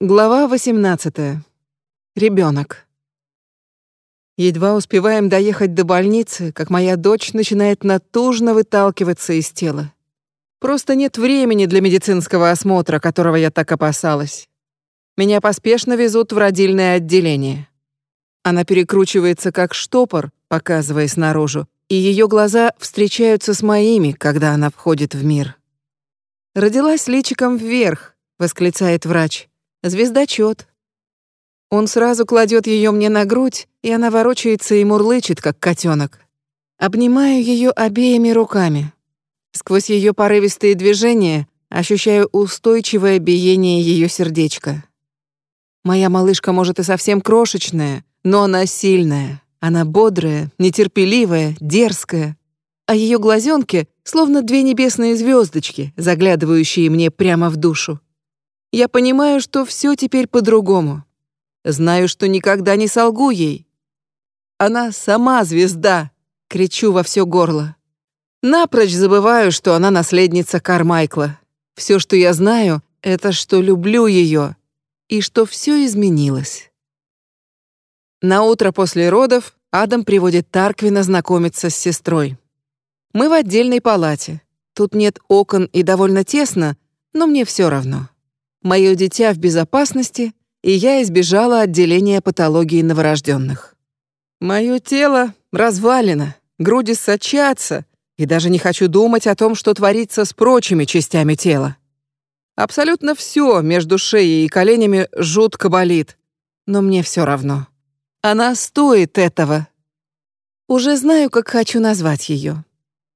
Глава 18. Ребенок. Едва успеваем доехать до больницы, как моя дочь начинает натужно выталкиваться из тела. Просто нет времени для медицинского осмотра, которого я так опасалась. Меня поспешно везут в родильное отделение. Она перекручивается как штопор, показываясь наружу, и ее глаза встречаются с моими, когда она входит в мир. Родилась личиком вверх, восклицает врач. Звездочет. Он сразу кладет ее мне на грудь, и она ворочается и мурлычет, как котенок. Обнимаю ее обеими руками. Сквозь ее порывистые движения ощущаю устойчивое биение ее сердечка. Моя малышка может и совсем крошечная, но она сильная. Она бодрая, нетерпеливая, дерзкая. А ее глазенки словно две небесные звездочки, заглядывающие мне прямо в душу. Я понимаю, что все теперь по-другому. Знаю, что никогда не солгу ей. Она сама звезда, кричу во все горло. Напрочь забываю, что она наследница Кармайкла. Все, что я знаю, это что люблю ее и что все изменилось. На утро после родов Адам приводит Тарквина знакомиться с сестрой. Мы в отдельной палате. Тут нет окон и довольно тесно, но мне все равно. Мое дитя в безопасности, и я избежала отделения патологии новорожденных. Мое тело развалено, груди сочатся, и даже не хочу думать о том, что творится с прочими частями тела. Абсолютно все между шеей и коленями жутко болит, но мне все равно. Она стоит этого. Уже знаю, как хочу назвать ее.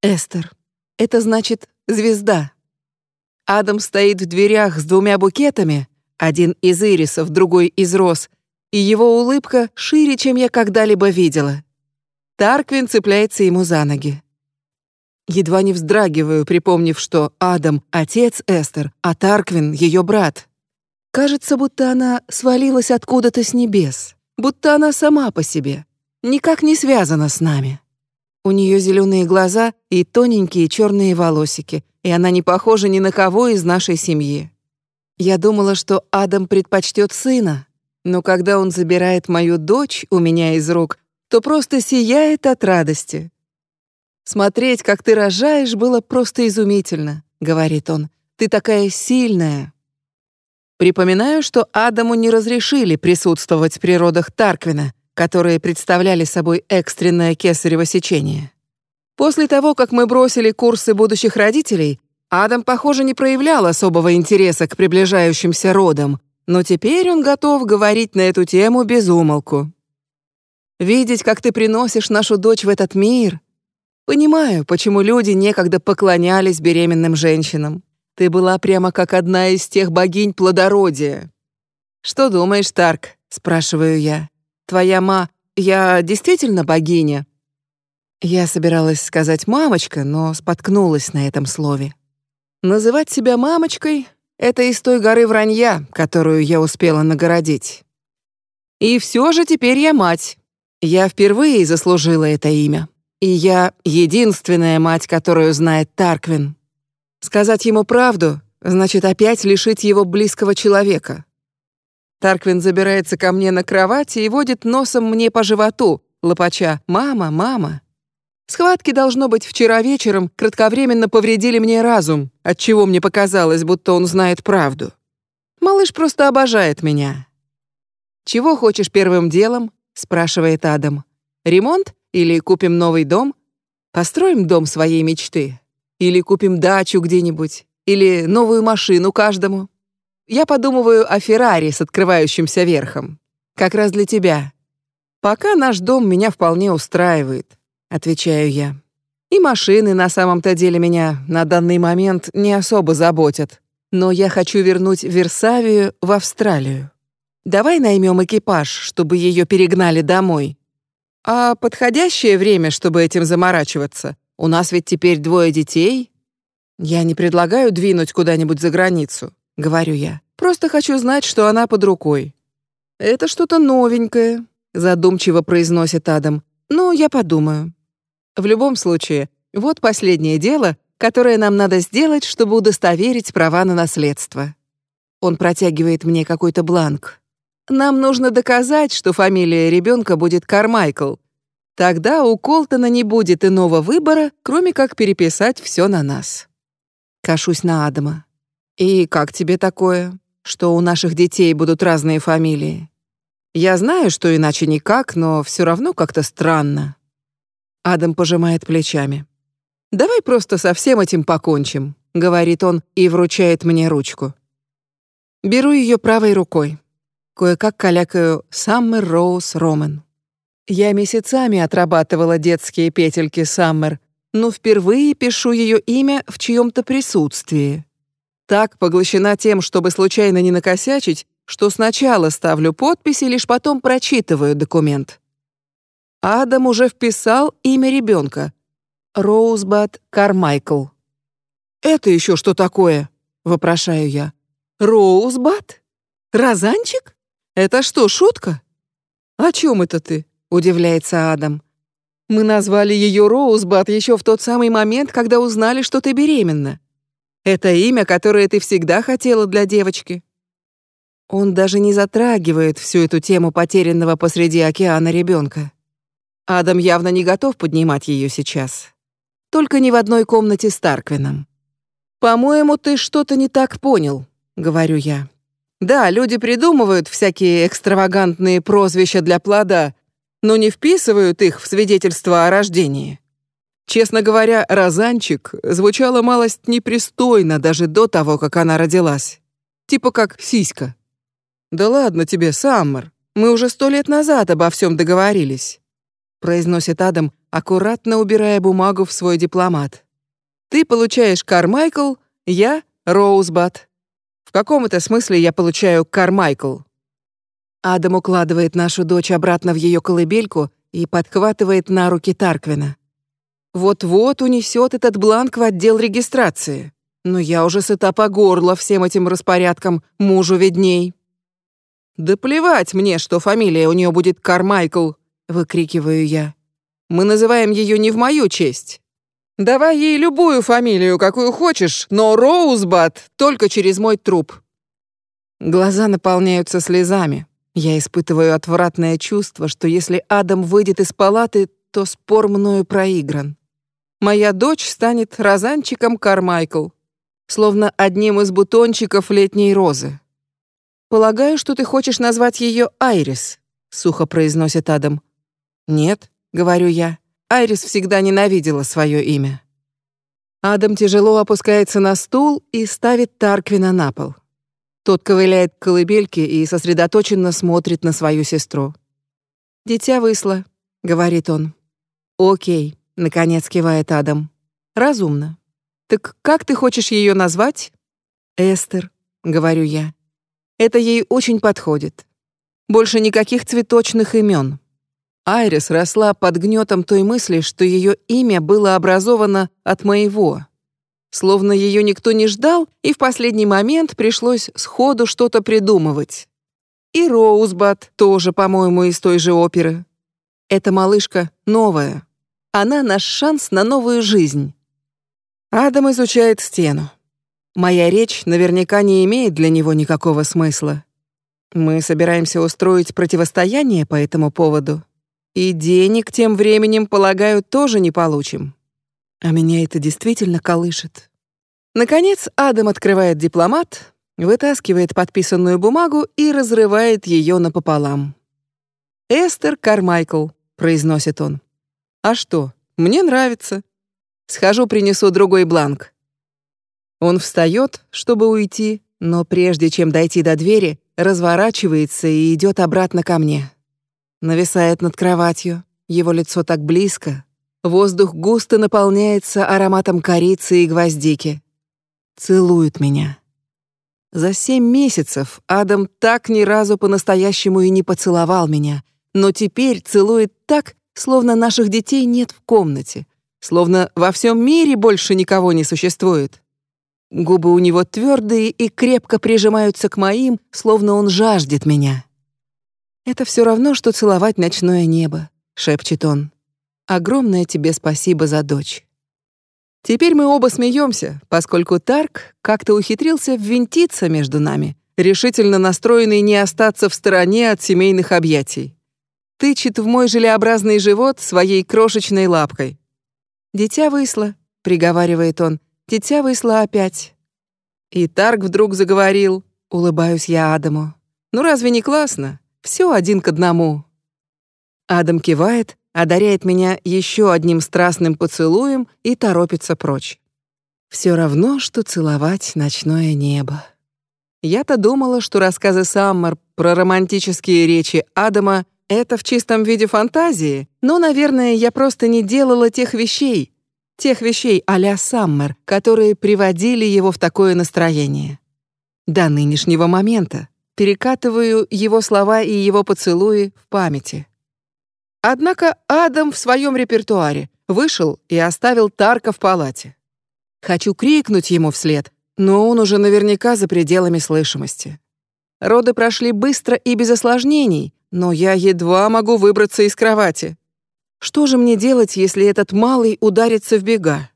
Эстер. Это значит звезда. Адам стоит в дверях с двумя букетами, один из ирисов, другой из роз, и его улыбка шире, чем я когда-либо видела. Тарквин цепляется ему за ноги. Едва не вздрагиваю, припомнив, что Адам — отец Эстер, а Тарквин — ее брат. Кажется, будто она свалилась откуда-то с небес, будто она сама по себе, никак не связана с нами. У нее зеленые глаза и тоненькие черные волосики, и она не похожа ни на кого из нашей семьи. Я думала, что Адам предпочтет сына, но когда он забирает мою дочь у меня из рук, то просто сияет от радости. «Смотреть, как ты рожаешь, было просто изумительно», — говорит он. «Ты такая сильная». Припоминаю, что Адаму не разрешили присутствовать при родах Тарквина, которые представляли собой экстренное кесарево сечение. После того, как мы бросили курсы будущих родителей, Адам, похоже, не проявлял особого интереса к приближающимся родам, но теперь он готов говорить на эту тему без умолку. Видеть, как ты приносишь нашу дочь в этот мир. Понимаю, почему люди некогда поклонялись беременным женщинам. Ты была прямо как одна из тех богинь плодородия. Что думаешь, Тарк? спрашиваю я. Твоя ма, я действительно богиня? Я собиралась сказать «мамочка», но споткнулась на этом слове. Называть себя мамочкой — это из той горы вранья, которую я успела нагородить. И все же теперь я мать. Я впервые заслужила это имя. И я единственная мать, которую знает Тарквин. Сказать ему правду значит опять лишить его близкого человека. Тарквин забирается ко мне на кровать и водит носом мне по животу, лопача «Мама, мама». Схватки, должно быть, вчера вечером кратковременно повредили мне разум, отчего мне показалось, будто он знает правду. Малыш просто обожает меня. «Чего хочешь первым делом?» — спрашивает Адам. «Ремонт или купим новый дом? Построим дом своей мечты? Или купим дачу где-нибудь? Или новую машину каждому? Я подумываю о Феррари с открывающимся верхом. Как раз для тебя. Пока наш дом меня вполне устраивает отвечаю я. И машины на самом-то деле меня на данный момент не особо заботят. Но я хочу вернуть Версавию в Австралию. Давай наймем экипаж, чтобы ее перегнали домой. А подходящее время, чтобы этим заморачиваться? У нас ведь теперь двое детей. Я не предлагаю двинуть куда-нибудь за границу, говорю я. Просто хочу знать, что она под рукой. Это что-то новенькое, задумчиво произносит Адам. Ну, я подумаю. В любом случае, вот последнее дело, которое нам надо сделать, чтобы удостоверить права на наследство. Он протягивает мне какой-то бланк. Нам нужно доказать, что фамилия ребенка будет Кармайкл. Тогда у Колтона не будет иного выбора, кроме как переписать все на нас. Кашусь на Адама. И как тебе такое, что у наших детей будут разные фамилии? Я знаю, что иначе никак, но все равно как-то странно. Адам пожимает плечами. Давай просто со всем этим покончим, говорит он и вручает мне ручку. Беру ее правой рукой. Кое-как калякаю Саммер Роуз Роман. Я месяцами отрабатывала детские петельки Саммер, но впервые пишу ее имя в чьем-то присутствии. Так поглощена тем, чтобы случайно не накосячить, что сначала ставлю подпись и лишь потом прочитываю документ. Адам уже вписал имя ребенка. Роузбад Кармайкл. «Это еще что такое?» — вопрошаю я. «Роузбад? Розанчик? Это что, шутка?» «О чем это ты?» — удивляется Адам. «Мы назвали ее Роузбад еще в тот самый момент, когда узнали, что ты беременна. Это имя, которое ты всегда хотела для девочки». Он даже не затрагивает всю эту тему потерянного посреди океана ребенка. Адам явно не готов поднимать ее сейчас. Только не в одной комнате с Тарквином. «По-моему, ты что-то не так понял», — говорю я. «Да, люди придумывают всякие экстравагантные прозвища для плода, но не вписывают их в свидетельство о рождении. Честно говоря, «розанчик» звучало малость непристойно даже до того, как она родилась. Типа как «сиська». «Да ладно тебе, Саммер, мы уже сто лет назад обо всем договорились», произносит Адам, аккуратно убирая бумагу в свой дипломат. «Ты получаешь Кармайкл, я — Роузбат. В каком-то смысле я получаю Кармайкл». Адам укладывает нашу дочь обратно в ее колыбельку и подхватывает на руки Тарквина. Вот-вот унесет этот бланк в отдел регистрации. Но я уже сыта по горло всем этим распорядком, мужу видней. «Да плевать мне, что фамилия у нее будет Кармайкл!» — выкрикиваю я. «Мы называем ее не в мою честь. Давай ей любую фамилию, какую хочешь, но Роузбат только через мой труп». Глаза наполняются слезами. Я испытываю отвратное чувство, что если Адам выйдет из палаты, то спор мною проигран. Моя дочь станет розанчиком Кармайкл, словно одним из бутончиков летней розы. «Полагаю, что ты хочешь назвать ее Айрис», — сухо произносит Адам. «Нет», — говорю я, — Айрис всегда ненавидела свое имя. Адам тяжело опускается на стул и ставит Тарквина на пол. Тот ковыляет к колыбельке и сосредоточенно смотрит на свою сестру. «Дитя высло», — говорит он. «Окей», — наконец кивает Адам. «Разумно. Так как ты хочешь ее назвать?» «Эстер», — говорю я. Это ей очень подходит. Больше никаких цветочных имен. Айрис росла под гнетом той мысли, что ее имя было образовано от моего. Словно ее никто не ждал, и в последний момент пришлось сходу что-то придумывать. И Роузбат тоже, по-моему, из той же оперы. Эта малышка новая. Она наш шанс на новую жизнь. Адам изучает стену. Моя речь наверняка не имеет для него никакого смысла. Мы собираемся устроить противостояние по этому поводу. И денег тем временем, полагаю, тоже не получим. А меня это действительно колышет. Наконец, Адам открывает дипломат, вытаскивает подписанную бумагу и разрывает ее напополам. «Эстер Кармайкл», — произносит он. «А что, мне нравится. Схожу, принесу другой бланк». Он встает, чтобы уйти, но прежде чем дойти до двери, разворачивается и идет обратно ко мне. Нависает над кроватью, его лицо так близко. Воздух густо наполняется ароматом корицы и гвоздики. Целует меня. За семь месяцев Адам так ни разу по-настоящему и не поцеловал меня, но теперь целует так, словно наших детей нет в комнате, словно во всем мире больше никого не существует. Губы у него твердые и крепко прижимаются к моим, словно он жаждет меня. «Это все равно, что целовать ночное небо», — шепчет он. «Огромное тебе спасибо за дочь». Теперь мы оба смеемся, поскольку Тарк как-то ухитрился ввинтиться между нами, решительно настроенный не остаться в стороне от семейных объятий. Тычет в мой желеобразный живот своей крошечной лапкой. «Дитя высло», — приговаривает он, — «дитя высло опять». И Тарк вдруг заговорил, улыбаюсь я Адаму. «Ну разве не классно? Все один к одному». Адам кивает, одаряет меня еще одним страстным поцелуем и торопится прочь. Все равно, что целовать ночное небо. Я-то думала, что рассказы Саммер про романтические речи Адама — это в чистом виде фантазии, но, наверное, я просто не делала тех вещей, тех вещей а-ля Саммер, которые приводили его в такое настроение. До нынешнего момента перекатываю его слова и его поцелуи в памяти. Однако Адам в своем репертуаре вышел и оставил Тарка в палате. Хочу крикнуть ему вслед, но он уже наверняка за пределами слышимости. Роды прошли быстро и без осложнений, но я едва могу выбраться из кровати. Что же мне делать, если этот малый ударится в бега?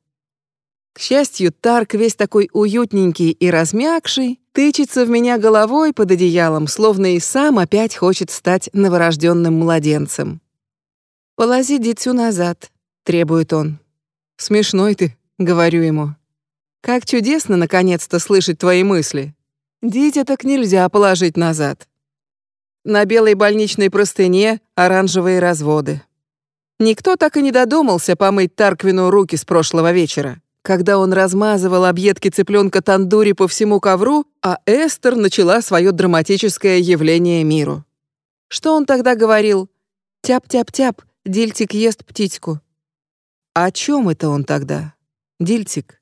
К счастью, Тарк весь такой уютненький и размягший, тычется в меня головой под одеялом, словно и сам опять хочет стать новорожденным младенцем. «Полози дитю назад», — требует он. «Смешной ты», — говорю ему. «Как чудесно, наконец-то, слышать твои мысли. Дитя так нельзя положить назад». На белой больничной простыне оранжевые разводы. Никто так и не додумался помыть Тарквину руки с прошлого вечера, когда он размазывал объедки цыпленка тандури по всему ковру, а Эстер начала свое драматическое явление миру. Что он тогда говорил? «Тяп-тяп-тяп, Дильтик ест птичку. О чем это он тогда? Дильтик.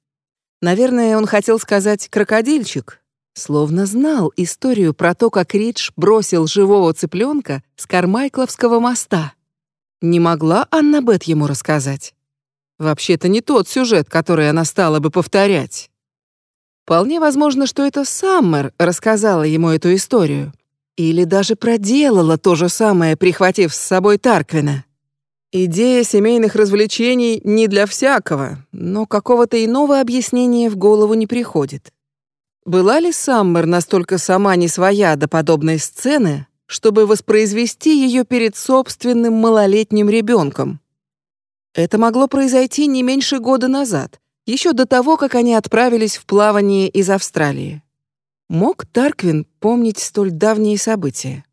Наверное, он хотел сказать крокодильчик. Словно знал историю про то, как Ридж бросил живого цыпленка с Кармайкловского моста. Не могла Анна Бет ему рассказать. Вообще-то не тот сюжет, который она стала бы повторять. Вполне возможно, что это Саммер рассказала ему эту историю. Или даже проделала то же самое, прихватив с собой Тарквина. Идея семейных развлечений не для всякого, но какого-то иного объяснения в голову не приходит. Была ли Саммер настолько сама не своя до подобной сцены, чтобы воспроизвести ее перед собственным малолетним ребенком? Это могло произойти не меньше года назад, еще до того, как они отправились в плавание из Австралии. Мог Тарквин помнить столь давние события?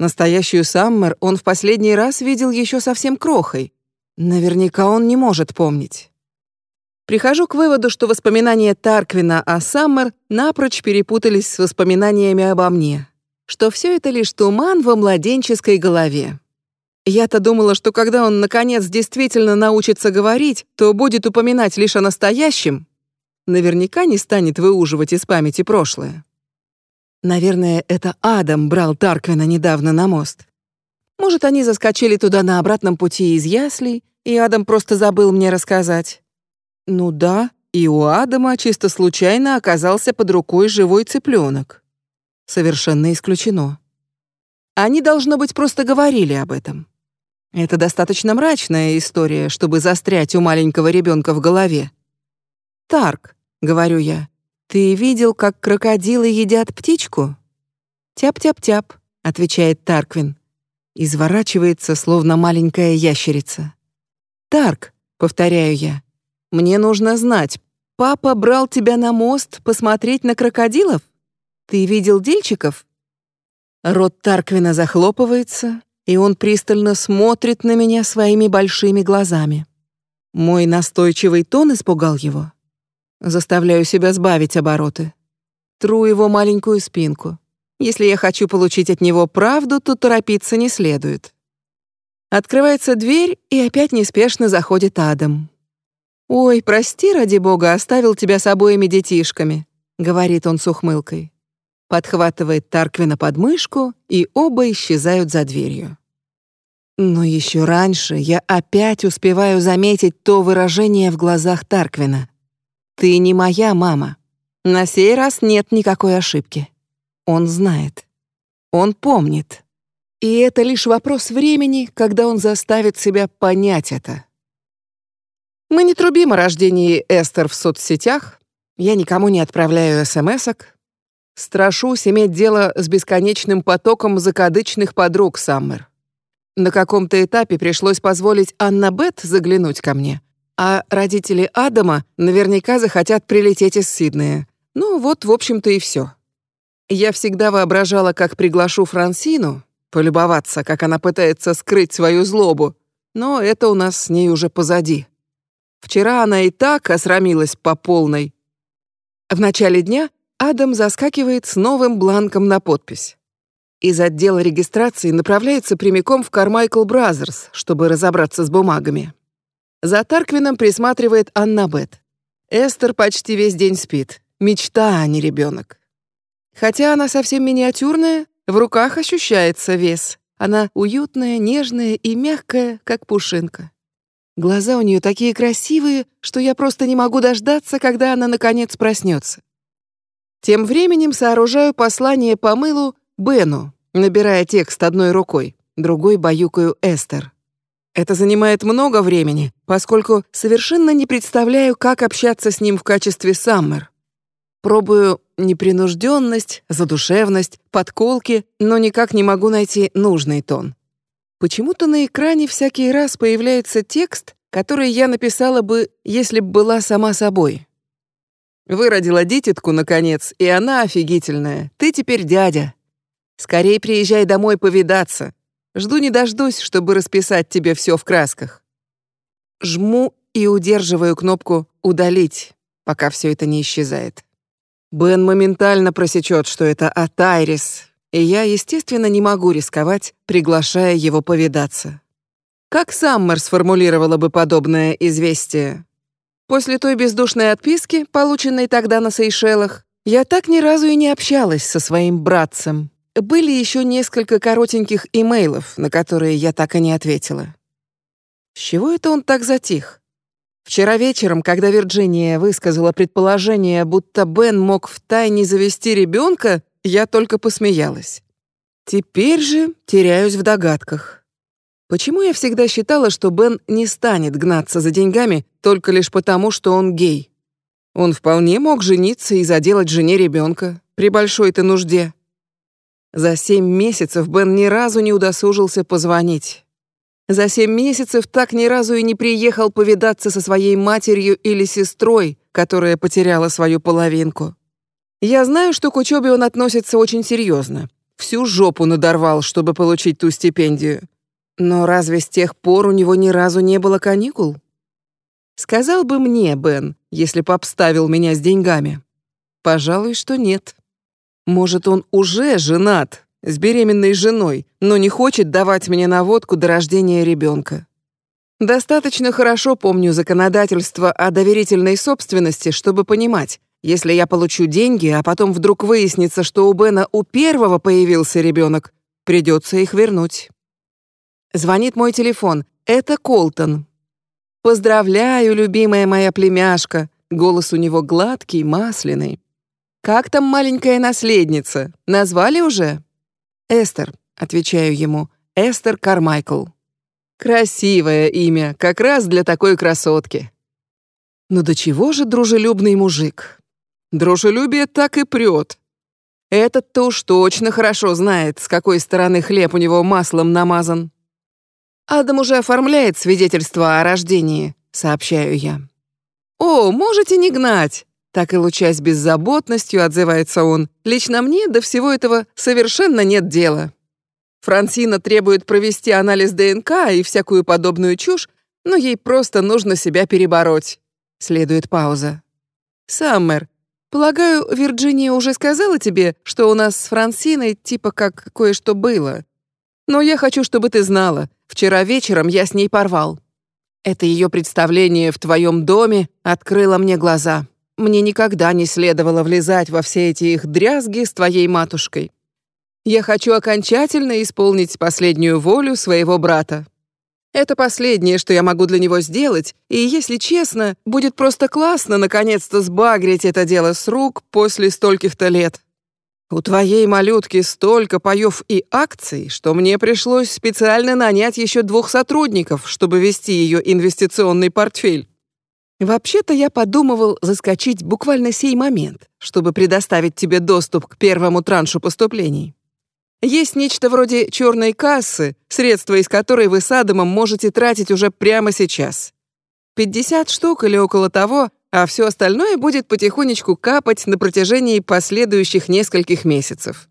Настоящую Саммер он в последний раз видел еще совсем крохой. Наверняка он не может помнить. Прихожу к выводу, что воспоминания Тарквина о Саммер напрочь перепутались с воспоминаниями обо мне, что все это лишь туман во младенческой голове. Я-то думала, что когда он, наконец, действительно научится говорить, то будет упоминать лишь о настоящем. Наверняка не станет выуживать из памяти прошлое. Наверное, это Адам брал Тарквина недавно на мост. Может, они заскочили туда на обратном пути из яслей, и Адам просто забыл мне рассказать. Ну да, и у Адама чисто случайно оказался под рукой живой цыпленок. Совершенно исключено. Они, должно быть, просто говорили об этом. Это достаточно мрачная история, чтобы застрять у маленького ребенка в голове. «Тарк», — говорю я, «Ты видел, как крокодилы едят птичку?» «Тяп-тяп-тяп», — отвечает Тарквин. Изворачивается, словно маленькая ящерица. «Тарк», — повторяю я, — «мне нужно знать, папа брал тебя на мост посмотреть на крокодилов? Ты видел дельчиков?» Рот Тарквина захлопывается, и он пристально смотрит на меня своими большими глазами. Мой настойчивый тон испугал его. Заставляю себя сбавить обороты. Тру его маленькую спинку. Если я хочу получить от него правду, то торопиться не следует. Открывается дверь, и опять неспешно заходит Адам. «Ой, прости, ради бога, оставил тебя с обоими детишками», — говорит он с ухмылкой. Подхватывает Тарквина под мышку, и оба исчезают за дверью. Но еще раньше я опять успеваю заметить то выражение в глазах Тарквина. «Ты не моя мама». На сей раз нет никакой ошибки. Он знает. Он помнит. И это лишь вопрос времени, когда он заставит себя понять это. Мы не трубим о рождении Эстер в соцсетях. Я никому не отправляю смс-ок. Страшусь иметь дело с бесконечным потоком закадычных подруг Саммер. На каком-то этапе пришлось позволить Анна Бет заглянуть ко мне, а родители Адама наверняка захотят прилететь из Сиднея. Ну вот, в общем-то, и все. Я всегда воображала, как приглашу Франсину, полюбоваться, как она пытается скрыть свою злобу, но это у нас с ней уже позади. Вчера она и так осрамилась по полной. В начале дня Адам заскакивает с новым бланком на подпись. Из отдела регистрации направляется прямиком в Carmichael Brothers, чтобы разобраться с бумагами. За Тарквином присматривает Анна Бет. Эстер почти весь день спит. Мечта, а не ребенок. Хотя она совсем миниатюрная, в руках ощущается вес. Она уютная, нежная и мягкая, как пушинка. Глаза у нее такие красивые, что я просто не могу дождаться, когда она наконец проснется. Тем временем сооружаю послание по мылу Бену, набирая текст одной рукой, другой баюкаю Эстер. Это занимает много времени, поскольку совершенно не представляю, как общаться с ним в качестве Саммер. Пробую непринужденность, задушевность, подколки, но никак не могу найти нужный тон. Почему-то на экране всякий раз появляется текст, который я написала бы, если бы была сама собой. Выродила дитятку, наконец, и она офигительная. Ты теперь дядя. Скорей приезжай домой повидаться. Жду не дождусь, чтобы расписать тебе все в красках. Жму и удерживаю кнопку «Удалить», пока все это не исчезает. Бен моментально просечет, что это от Айрис, и я, естественно, не могу рисковать, приглашая его повидаться. Как Саммер сформулировала бы подобное известие? После той бездушной отписки, полученной тогда на Сейшелах, я так ни разу и не общалась со своим братцем. Были еще несколько коротеньких имейлов, на которые я так и не ответила. С чего это он так затих? Вчера вечером, когда Вирджиния высказала предположение, будто Бен мог втайне завести ребенка, я только посмеялась. Теперь же теряюсь в догадках. Почему я всегда считала, что Бен не станет гнаться за деньгами только лишь потому, что он гей? Он вполне мог жениться и заделать жене ребенка при большой-то нужде. За семь месяцев Бен ни разу не удосужился позвонить. За семь месяцев так ни разу и не приехал повидаться со своей матерью или сестрой, которая потеряла свою половинку. Я знаю, что к учебе он относится очень серьезно. Всю жопу надорвал, чтобы получить ту стипендию. Но разве с тех пор у него ни разу не было каникул? Сказал бы мне, Бен, если бы обставил меня с деньгами. Пожалуй, что нет. Может, он уже женат, с беременной женой, но не хочет давать мне наводку до рождения ребенка. Достаточно хорошо помню законодательство о доверительной собственности, чтобы понимать, если я получу деньги, а потом вдруг выяснится, что у Бена у первого появился ребенок, придется их вернуть. Звонит мой телефон. Это Колтон. Поздравляю, любимая моя племяшка. Голос у него гладкий, масляный. Как там маленькая наследница? Назвали уже? «Эстер», — отвечаю ему, — «Эстер Кармайкл». Красивое имя, как раз для такой красотки. Ну до чего же дружелюбный мужик? Дружелюбие так и прет. Этот-то уж точно хорошо знает, с какой стороны хлеб у него маслом намазан. Адам уже оформляет свидетельство о рождении, сообщаю я. О, можете не гнать. Так и лучась беззаботностью, отзывается он. Лично мне до всего этого совершенно нет дела. Франсина требует провести анализ ДНК и всякую подобную чушь, но ей просто нужно себя перебороть. Следует пауза. Саммер, полагаю, Вирджиния уже сказала тебе, что у нас с Франсиной типа как кое-что было. Но я хочу, чтобы ты знала, вчера вечером я с ней порвал. Это ее представление в твоем доме открыло мне глаза. Мне никогда не следовало влезать во все эти их дрязги с твоей матушкой. Я хочу окончательно исполнить последнюю волю своего брата. Это последнее, что я могу для него сделать, и, если честно, будет просто классно наконец-то сбагрить это дело с рук после стольких-то лет. У твоей малютки столько паёв и акций, что мне пришлось специально нанять еще двух сотрудников, чтобы вести ее инвестиционный портфель. Вообще-то я подумывал заскочить буквально сей момент, чтобы предоставить тебе доступ к первому траншу поступлений. Есть нечто вроде черной кассы, средства из которой вы с Адамом можете тратить уже прямо сейчас. 50 штук или около того, а все остальное будет потихонечку капать на протяжении последующих нескольких месяцев.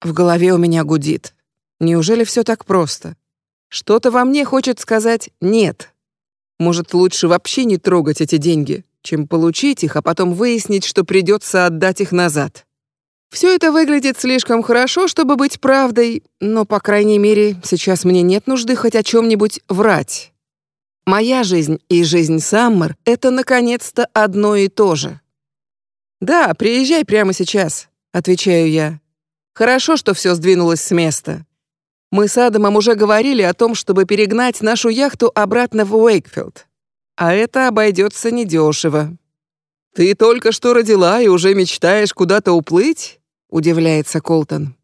В голове у меня гудит. Неужели все так просто? Что-то во мне хочет сказать «нет». Может, лучше вообще не трогать эти деньги, чем получить их, а потом выяснить, что придется отдать их назад. Все это выглядит слишком хорошо, чтобы быть правдой, но, по крайней мере, сейчас мне нет нужды хоть о чем-нибудь врать. Моя жизнь и жизнь Саммер — это, наконец-то, одно и то же. «Да, приезжай прямо сейчас», — отвечаю я. «Хорошо, что все сдвинулось с места. Мы с Адамом уже говорили о том, чтобы перегнать нашу яхту обратно в Уэйкфилд. А это обойдется недешево». «Ты только что родила и уже мечтаешь куда-то уплыть?» — удивляется Колтон.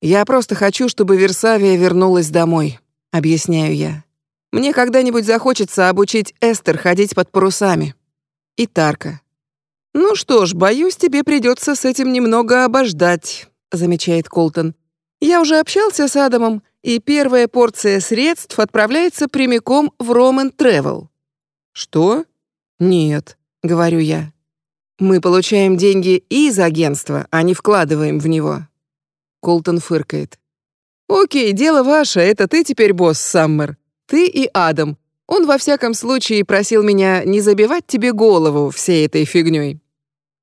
«Я просто хочу, чтобы Версавия вернулась домой», — объясняю я. Мне когда-нибудь захочется обучить Эстер ходить под парусами. И Тарка. Ну что ж, боюсь, тебе придется с этим немного обождать, замечает Колтон. Я уже общался с Адамом, и первая порция средств отправляется прямиком в Роман Тревел. Что? Нет, говорю я. Мы получаем деньги из агентства, а не вкладываем в него. Колтон фыркает. Окей, дело ваше, это ты теперь босс, Саммер. Ты и Адам. Он во всяком случае просил меня не забивать тебе голову всей этой фигней.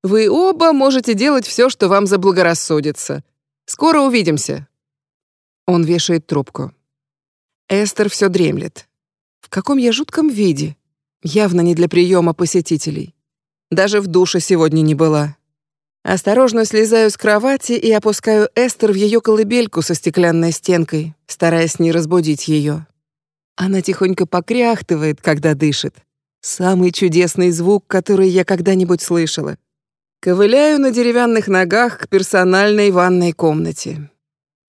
Вы оба можете делать все, что вам заблагорассудится. Скоро увидимся. Он вешает трубку. Эстер все дремлет. В каком я жутком виде. Явно не для приема посетителей. Даже в душе сегодня не была. Осторожно слезаю с кровати и опускаю Эстер в ее колыбельку со стеклянной стенкой, стараясь не разбудить ее. Она тихонько покряхтывает, когда дышит. Самый чудесный звук, который я когда-нибудь слышала. Ковыляю на деревянных ногах к персональной ванной комнате.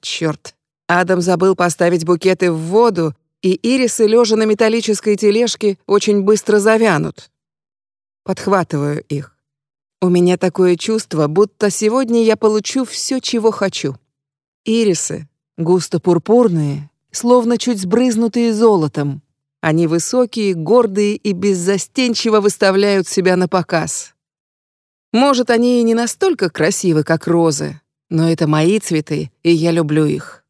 Черт, Адам забыл поставить букеты в воду, и ирисы, лежа на металлической тележке, очень быстро завянут. Подхватываю их. У меня такое чувство, будто сегодня я получу все, чего хочу. Ирисы, густо пурпурные, словно чуть сбрызнутые золотом. Они высокие, гордые и беззастенчиво выставляют себя на показ. Может, они и не настолько красивы, как розы, но это мои цветы, и я люблю их.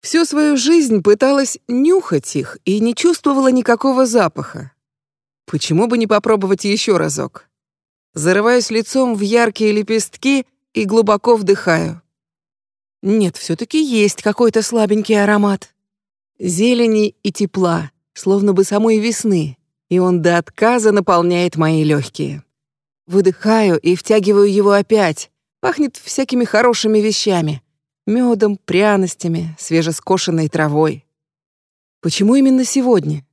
Всю свою жизнь пыталась нюхать их и не чувствовала никакого запаха. Почему бы не попробовать еще разок? Зарываюсь лицом в яркие лепестки и глубоко вдыхаю. Нет, все-таки есть какой-то слабенький аромат зелени и тепла, словно бы самой весны, и он до отказа наполняет мои легкие. Выдыхаю и втягиваю его опять. Пахнет всякими хорошими вещами. Медом, пряностями, свежескошенной травой. Почему именно сегодня?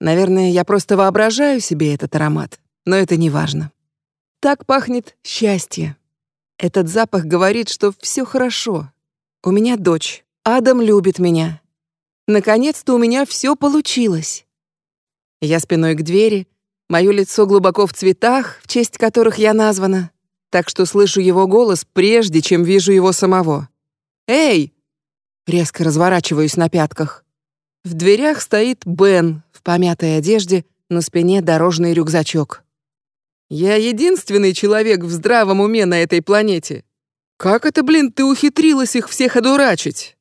Наверное, я просто воображаю себе этот аромат, но это не важно. Так пахнет счастье. Этот запах говорит, что все хорошо. У меня дочь. Адам любит меня. Наконец-то у меня все получилось. Я спиной к двери, мое лицо глубоко в цветах, в честь которых я названа, так что слышу его голос прежде, чем вижу его самого. «Эй!» Резко разворачиваюсь на пятках. В дверях стоит Бен в помятой одежде, на спине дорожный рюкзачок. «Я единственный человек в здравом уме на этой планете. Как это, блин, ты ухитрилась их всех одурачить?»